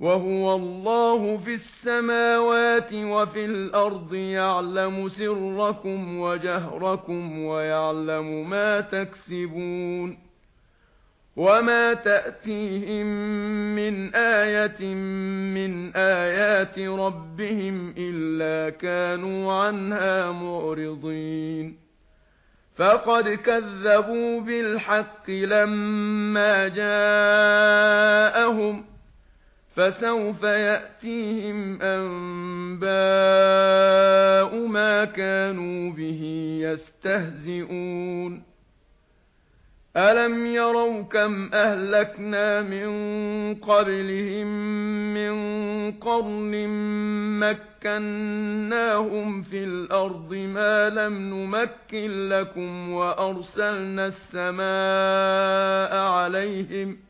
وَهُوَ اللَّهُ فِي السَّمَاوَاتِ وَفِي الْأَرْضِ يَعْلَمُ سِرَّكُمْ وَجَهْرَكُمْ وَيَعْلَمُ مَا تَكْسِبُونَ وَمَا تَأْتِيهِمْ مِنْ آيَةٍ مِنْ آيَاتِ رَبِّهِمْ إِلَّا كَانُوا عَنْهَا مُعْرِضِينَ فَقَدْ كَذَّبُوا بِالْحَقِّ لَمَّا جَاءَهُمْ فَسَوْفَ يَأْتِيهِمْ أَنبَاءُ مَا كَانُوا بِهِ يَسْتَهْزِئُونَ. أَلَمْ يَرَوْا كَمْ أَهْلَكْنَا مِنْ قَبْلِهِمْ مِنْ قَرْنٍ مَكَّنَّاهُمْ فِي الْأَرْضِ مَا لَمْ نُمَكِّنْ لَكُمْ وَأَرْسَلْنَا السَّمَاءَ عَلَيْهِمْ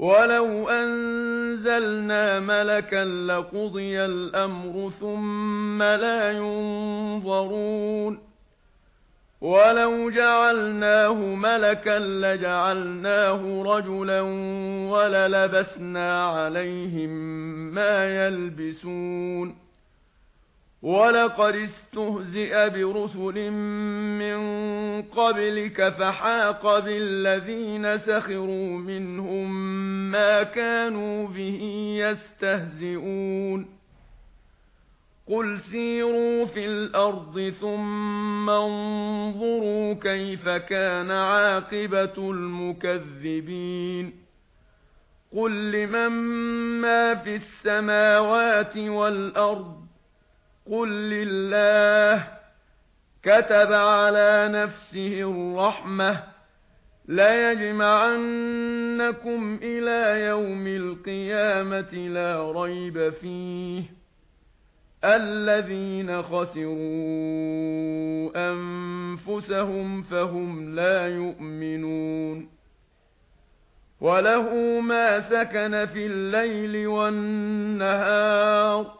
ولو انزلنا ملكا لقضي الامر ثم لا ينظرون ولو جعلناه ملكا لجعلناه رجلا وللبسنا عليهم ما يلبسون وَلَقَدِ اسْتُهْزِئَ بِرُسُلٍ مِّن قَبْلِكَ فَحَاقَ بِالَّذِينَ سَخِرُوا مِنْهُمْ مَا كَانُوا بِهِ يَسْتَهْزِئُونَ قُلْ سِيرُوا فِي الْأَرْضِ ثُمَّ انظُرُوا كَيْفَ كَانَ عَاقِبَةُ الْمُكَذِّبِينَ قُل لِّمَن مَّا فِي السَّمَاوَاتِ وَالْأَرْضِ قل لله كتب على نفسه الرحمة لا يجمعنكم إلى يوم القيامة لا ريب فيه الذين خسروا أنفسهم فهم لا يؤمنون وله ما سكن في الليل والنهار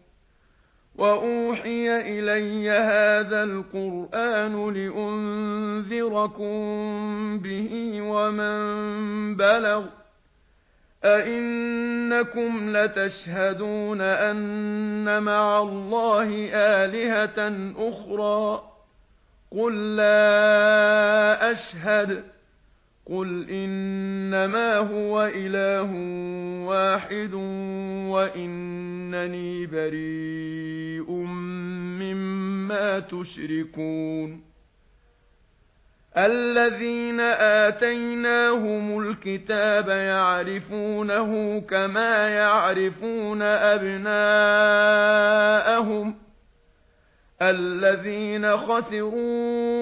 وَأُوحِيَ إِلَيَّ هَذَا الْقُرْآنُ لِأُنذِرَكُم بِهِ وَمَن بَلَغَ أَئِنَّكُمْ لَتَشْهَدُونَ أَنَّ مَعَ اللَّهِ آلِهَةً أُخْرَى قُل لَّا أَشْهَدُ قُلْ إِنَّمَا هُوَ إِلَٰهٌ وَاحِدٌ وَإِنَّنِي بَرِيءٌ مِّمَّا تُشْرِكُونَ الَّذِينَ آتَيْنَاهُمُ الْكِتَابَ يَعْرِفُونَهُ كَمَا يَعْرِفُونَ أَبْنَاءَهُمْ الَّذِينَ خَسِرُوا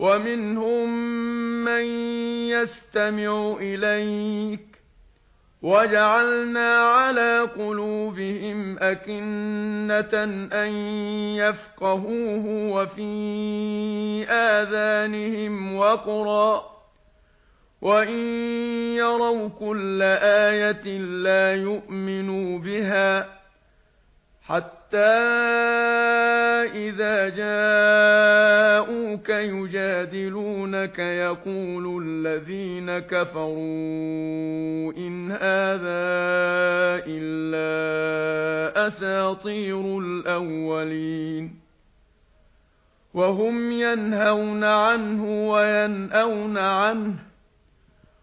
وَمِنْهُمْ مَنْ يَسْتَمِعُ إِلَيْكَ وَجَعَلْنَا عَلَى قُلُوبِهِمْ أَكِنَّةً أَنْ يَفْقَهُوهُ وَفِي آذَانِهِمْ وَقْرًا وَإِنْ يَرَوْا كُلَّ آيَةٍ لَا يُؤْمِنُوا بِهَا حَتَّى حَتَّى إِذَا جَاءُوكَ يُجَادِلُونَكَ يَقُولُ الَّذِينَ كَفَرُوا إِنْ هَذَا إِلَّا أَسَاطِيرُ الْأَوَّلِينَ وَهُمْ يَنْهَوْنَ عَنْهُ وَيَنأَوْنَ عَنْهُ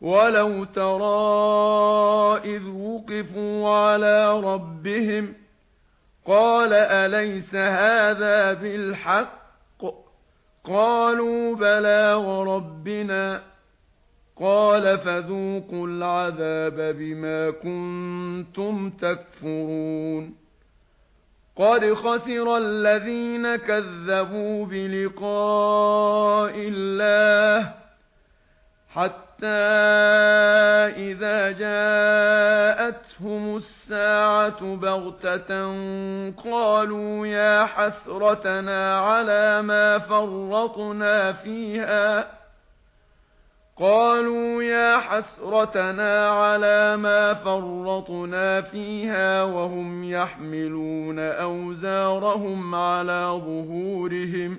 وَلَوْ تَرَى إِذْ وُقِفُوا عَلَى رَبِّهِمْ قَالَ أَلَيْسَ هَذَا بِالْحَقِّ قَالُوا بَلَى وَرَبِّنَا قَالَ فَذُوقُوا الْعَذَابَ بِمَا كُنتُمْ تَكْفُرُونَ قَدْ خَسِرَ الَّذِينَ كَذَّبُوا بِلِقَاءِ اللَّهِ حَتَّى إِذَا جَاءَتْهُمُ السَّاعَةُ بَغْتَةً قَالُوا يَا حَسْرَتَنَا عَلَى مَا فَرَّطْنَا فِيهَا. قَالُوا يَا حَسْرَتَنَا عَلَى مَا فَرَّطْنَا فِيهَا وَهُمْ يَحْمِلُونَ أَوْزَارَهُمْ عَلَى ظُهُورِهِمْ.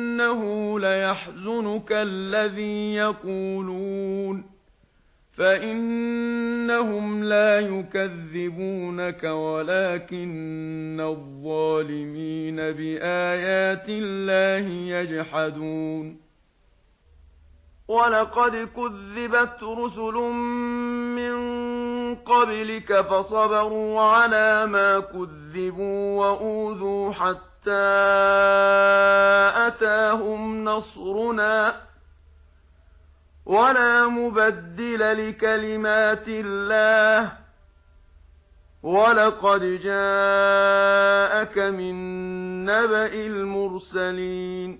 إِنَّهُ لَيَحْزُنُكَ الَّذِي يَقُولُونَ فَإِنَّهُمْ لَا يُكَذِّبُونَكَ وَلَكِنَّ الظَّالِمِينَ بِآيَاتِ اللَّهِ يَجْحَدُونَ وَلَقَدْ كُذِّبَتْ رُسُلٌ مِّن قَبْلِكَ فَصَبَرُوا عَلَى مَا كُذِّبُوا وَأُوذُوا حَتَّى حَتَّى أَتَاهُمْ نَصْرُنَا وَلَا مُبَدِّلَ لِكَلِمَاتِ اللَّهِ وَلَقَدْ جَاءَكَ مِن نَّبَإِ الْمُرْسَلِينَ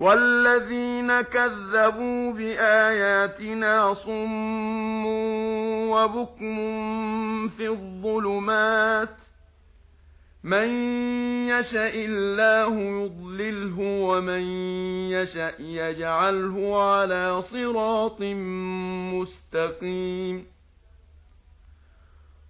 والذين كذبوا بآياتنا صم وبكم في الظلمات من يشأ الله يضلله ومن يشأ يجعله على صراط مستقيم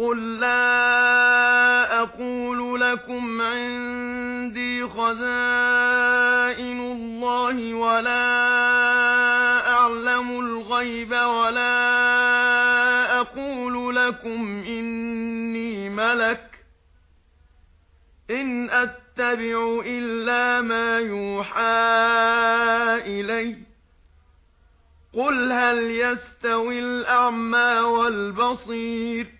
قُل لَّا أَقُولُ لَكُمْ عِندِي خَزَائِنُ اللَّهِ وَلَا أَعْلَمُ الْغَيْبَ وَلَا أَقُولُ لَكُمْ إِنِّي مَلَكٌ إِنْ أَتَّبِعُ إِلَّا مَا يُوحَى إِلَيَّ قُلْ هَلْ يَسْتَوِي الْأَعْمَى وَالْبَصِيرُ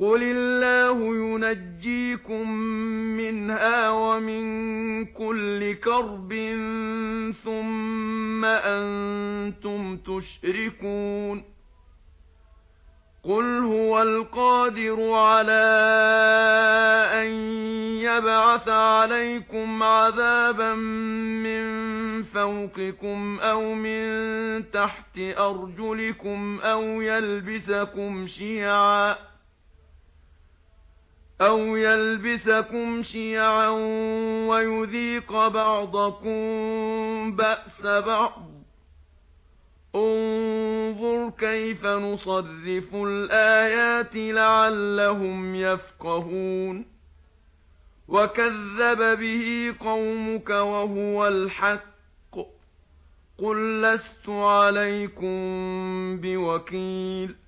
قُلِ اللَّهُ يُنَجِّيكُم مِّنْهَا وَمِن كُلِّ كَرْبٍ ثُمَّ أَنتُمْ تُشْرِكُونَ قُلْ هُوَ الْقَادِرُ عَلَى أَن يَبْعَثَ عَلَيْكُمْ عَذَابًا مِّن فَوْقِكُمْ أَوْ مِن تَحْتِ أَرْجُلِكُمْ أَوْ يَلْبِسَكُمْ شِيَعًا أَوْ يَلْبِسَكُمْ شِيَعًا وَيُذِيقَ بَعْضَكُمْ بَأْسَ بَعْضٍ انظُرْ كَيْفَ نُصَرِّفُ الْآيَاتِ لَعَلَّهُمْ يَفْقَهُونَ وَكَذَّبَ بِهِ قَوْمُكَ وَهُوَ الْحَقُّ قُل لَّسْتُ عَلَيْكُمْ بِوَكِيلٍ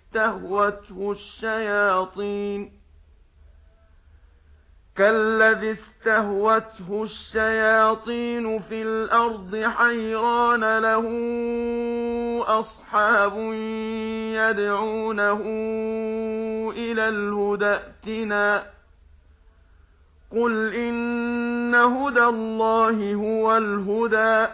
استهوته الشياطين كالذي استهوته الشياطين في الأرض حيران له أصحاب يدعونه إلى الهدى اتنا قل إن هدى الله هو الهدى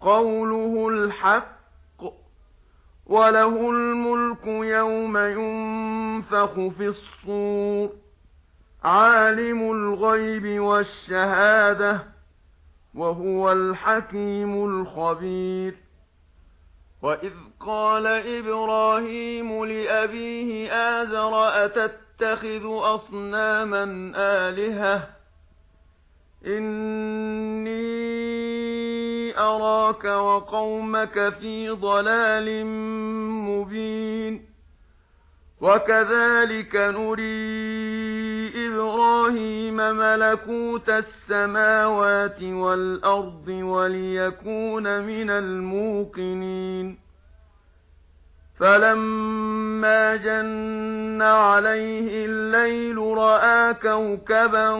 قوله الحق وله الملك يوم ينفخ في الصور عالم الغيب والشهادة وهو الحكيم الخبير. وإذ قال إبراهيم لأبيه آذر أتتخذ أصناما آلهة؟ إني أراك وقومك في ضلال مبين وكذلك نري إبراهيم ملكوت السماوات والأرض وليكون من الموقنين فَلَمَّا جَنَّ عَلَيْهِ اللَّيْلُ رَأَى كَوْكَبًا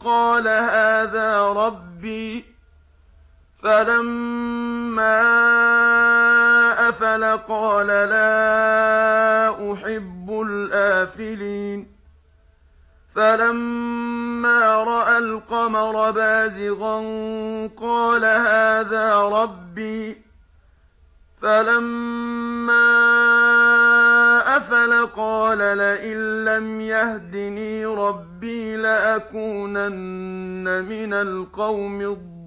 قَالَ هَذَا رَبِّي فَلَمَّا أَفَلَ قَالَ لَا أُحِبُّ الْآفِلِينَ فَلَمَّا رَأَى الْقَمَرَ بَازِغًا قَالَ هَذَا رَبِّي فَلَمَّا أَفَلَ قَالَ لَئِن لَّمْ يَهْدِنِي رَبِّي لَأَكُونَنَّ مِنَ الْقَوْمِ الضَّالِّينَ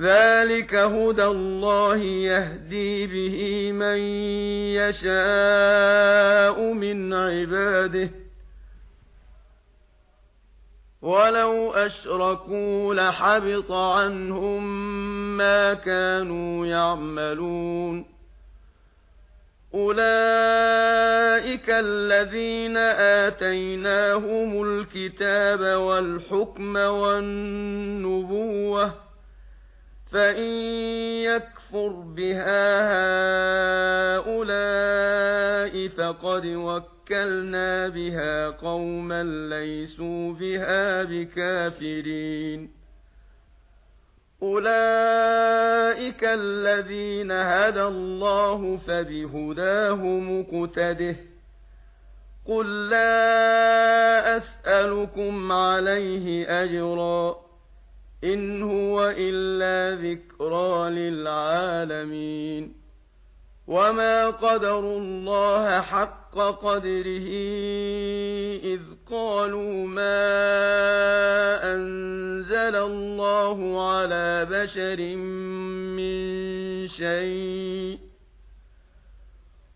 ذَلِكَ هُدَى اللَّهِ يَهْدِي بِهِ مَن يَشَاءُ مِنْ عِبَادِهِ وَلَوْ أَشْرَكُوا لَحَبِطَ عَنْهُمْ مَا كَانُوا يَعْمَلُونَ أُولَئِكَ الَّذِينَ آتَيْنَاهُمُ الْكِتَابَ وَالْحُكْمَ وَالنُّبُوَّةَ فإن يكفر بها هؤلاء فقد وكلنا بها قوما ليسوا بها بكافرين أولئك الذين هدى الله فبهداهم مقتده قل لا أسألكم عليه أجراً إن هو إلا ذكرى للعالمين. وما قدر الله حق قدره إذ قالوا ما أنزل الله على بشر من شيء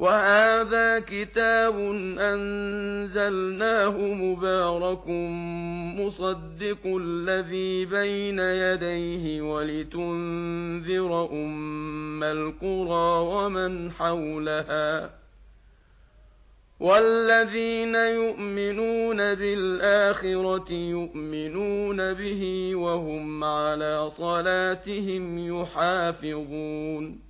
وَهَذَا كِتَابٌ أَنزَلْنَاهُ مُبَارَكٌ مُصَدِّقُ الَّذِي بَيْنَ يَدَيْهِ وَلِتُنذِرَ أُمَّ الْقُرَى وَمَنْ حَوْلَهَا وَالَّذِينَ يُؤْمِنُونَ بِالْآخِرَةِ يُؤْمِنُونَ بِهِ وَهُمْ عَلَى صَلَاتِهِمْ يُحَافِظُونَ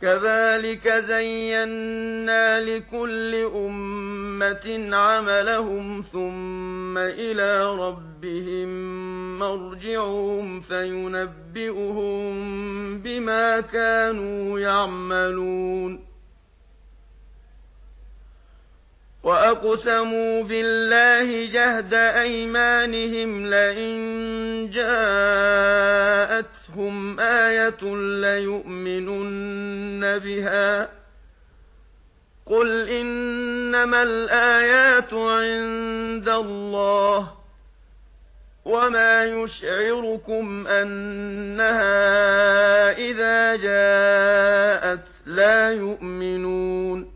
كَذَلِكَ زَيَّنَّا لِكُلِّ أُمَّةٍ عَمَلَهُمْ ثُمَّ إِلَى رَبِّهِمْ مَرْجِعُهُمْ فَيُنَبِّئُهُم بِمَا كَانُوا يَعْمَلُونَ. وَأَقْسَمُوا بِاللَّهِ جَهْدَ أَيْمَانِهِمْ لَئِن جَاءَتْ تَأْتِيَهُمْ آيَةٌ لَّيُؤْمِنُنَّ بِهَا قُلْ إِنَّمَا الْآيَاتُ عِندَ اللَّهِ وَمَا يُشْعِرُكُمْ أَنَّهَا إِذَا جَاءَتْ لَا يُؤْمِنُونَ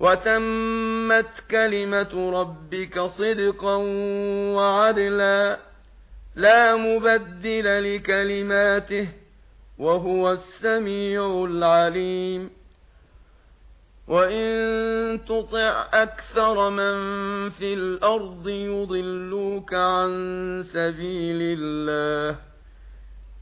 وَتَمَّتْ كَلِمَةُ رَبِّكَ صِدْقًا وَعَدْلًا لَا مُبَدِّلَ لِكَلِمَاتِهِ وَهُوَ السَّمِيعُ الْعَلِيمُ. وَإِن تُطِعْ أَكْثَرَ مَن فِي الْأَرْضِ يُضِلُّوكَ عَن سَبِيلِ اللَّهِ.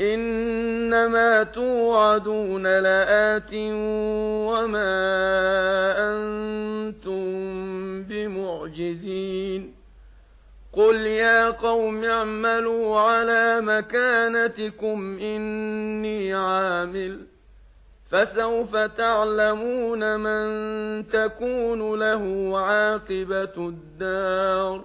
إنما توعدون لآت وما أنتم بمعجزين قل يا قوم اعملوا على مكانتكم إني عامل فسوف تعلمون من تكون له عاقبة الدار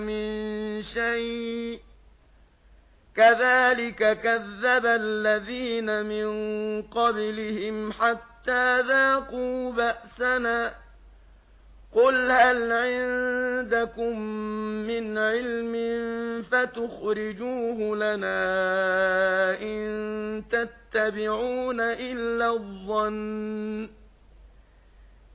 من شيء كذلك كذب الذين من قبلهم حتى ذاقوا بأسنا قل هل عندكم من علم فتخرجوه لنا إن تتبعون إلا الظن